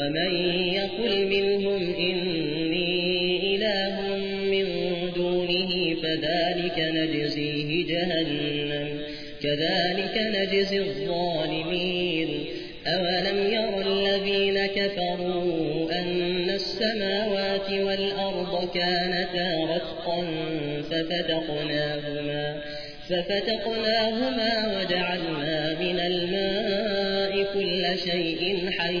ومن يقل منهم إني إله من دونه فذلك نجزيه جهنم كذلك نجزي الظالمين أولم ير الذين كفروا أن السماوات والأرض كانتا رتقا ففتقناهما ففتقناهما وجعلنا من الماء كل شيء حي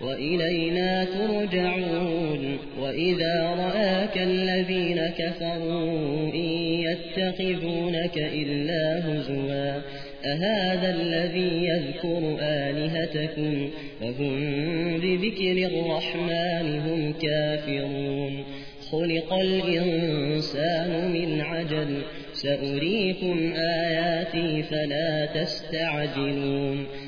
وإلينا ترجعون وإذا رآك الذين كفروا إن يتخذونك إلا هزوا أهذا الذي يذكر آلهتكم وهم بذكر الرحمن هم كافرون خلق الإنسان من عجل سأريكم آياتي فلا تستعجلون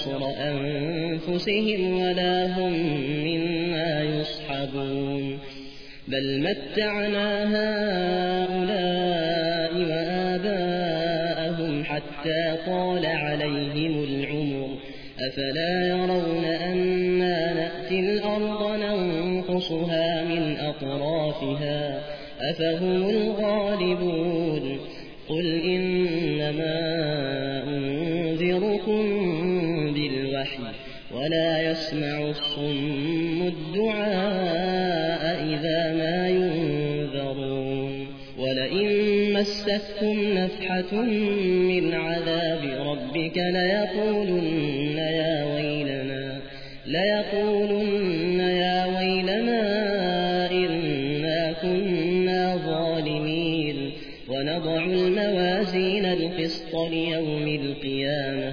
نصر أنفسهم ولا هم منا يصحبون بل متعنا هؤلاء وآباءهم حتى طال عليهم العمر أفلا يرون أنا نأتي الأرض ننقصها من أطرافها أفهم الغالبون قل إنما أنذركم ولا يسمع الصم الدعاء إذا ما ينذرون. ولئن مستكم نفحة من عذاب ربك ليقولن يا ويلنا ليقولن يا ويلنا إنا كنا ظالمين. ونضع الموازين القسط ليوم القيامة.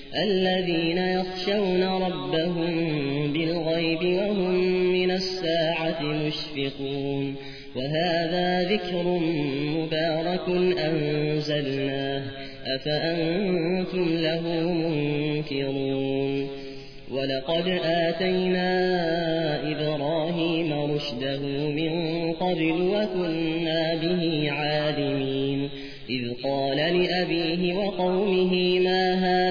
الذين يخشون ربهم بالغيب وهم من الساعة مشفقون وهذا ذكر مبارك أنزلناه أفأنتم له منكرون ولقد آتينا إبراهيم رشده من قبل وكنا به عالمين إذ قال لأبيه وقومه ما هذه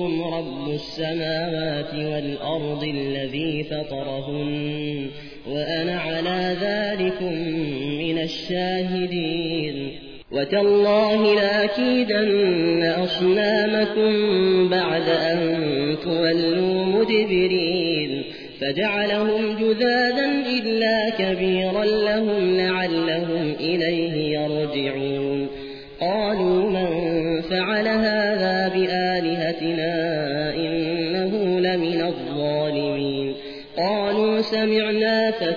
ربكم رب السماوات والأرض الذي فطرهن وأنا على ذلك من الشاهدين. وتالله لأكيدن أصنامكم بعد أن تولوا مدبرين. فجعلهم جذاذا إلا كبيرا لهم لعلهم إليه يرجعون.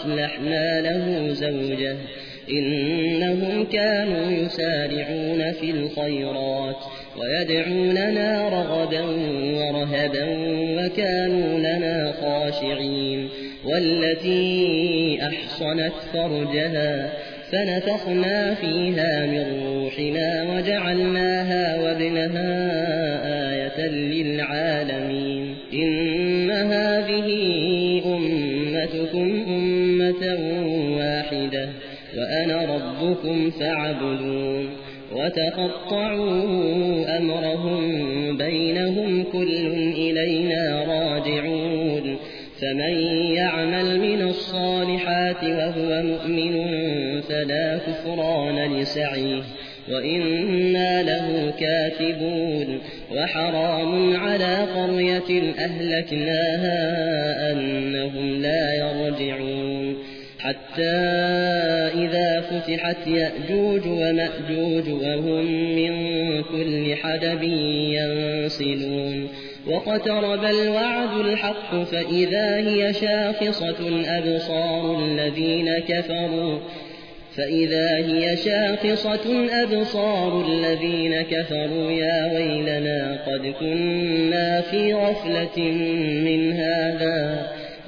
وأصلحنا له زوجه إنهم كانوا يسارعون في الخيرات ويدعوننا رغبا ورهبا وكانوا لنا خاشعين والتي أحصنت فرجها فنفخنا فيها من روحنا وجعلناها وابنها آية للعالمين ربكم فاعبدون وتقطعوا أمرهم بينهم كل إلينا راجعون فمن يعمل من الصالحات وهو مؤمن فلا كفران لسعيه وإنا له كاتبون وحرام على قرية أهلكناها أنهم لا يرجعون حتى إذا فتحت يأجوج ومأجوج وهم من كل حدب ينسلون. واقترب الوعد الحق فإذا هي شاخصة أبصار الذين كفروا فإذا هي شاخصة أبصار الذين كفروا يا ويلنا قد كنا في غفلة من هذا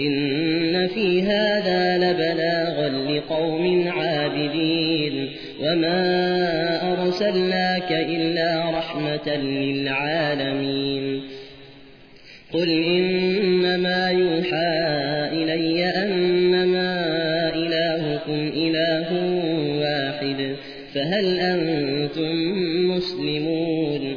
إن في هذا لبلاغا لقوم عابدين. وما أرسلناك إلا رحمة للعالمين. قل إنما يوحى إلي أنما إلهكم إله واحد فهل أنتم مسلمون؟